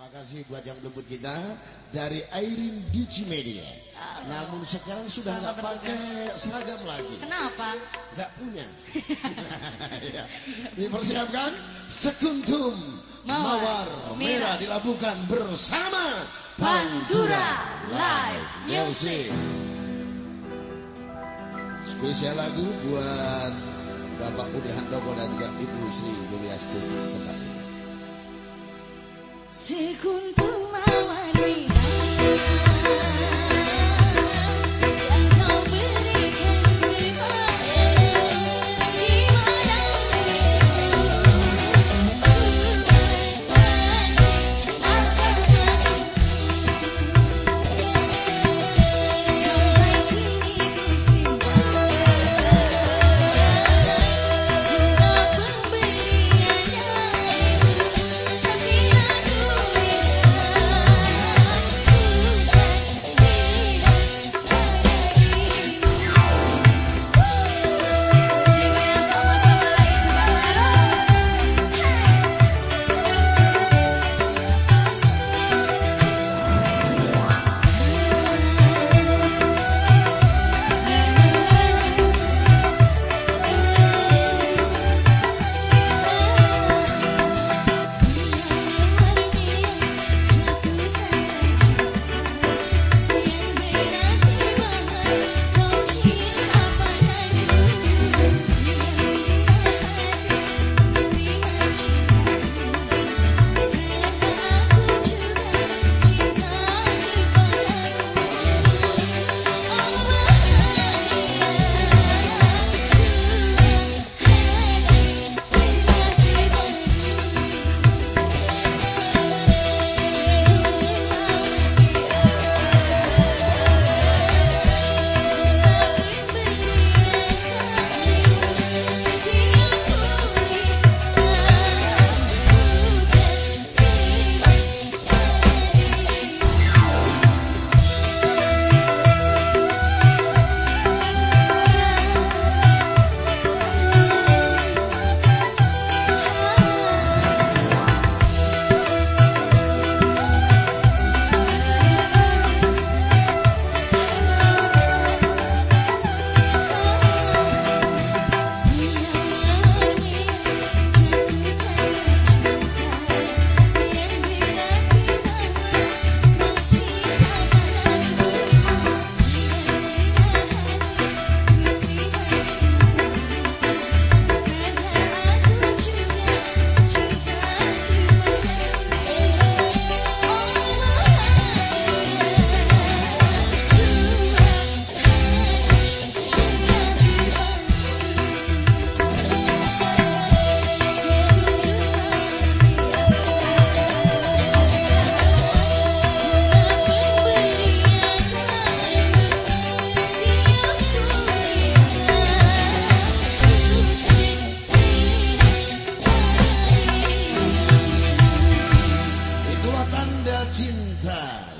Terima kasih buat yang lembut kita dari Airin Dici Media. Namun sekarang sudah nggak pakai seragam lagi. Kenapa? Nggak punya. ya. Dipersiapkan sekuntum mawar, merah dilabuhkan bersama Pantura Live Music. Spesial lagu buat Bapak Budi Handoko dan juga Ibu Sri Yuliastuti tempat ini. Sekuntum mawar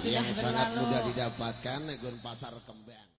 yang berlalu. sangat mudah didapatkan Negon Pasar Kembang.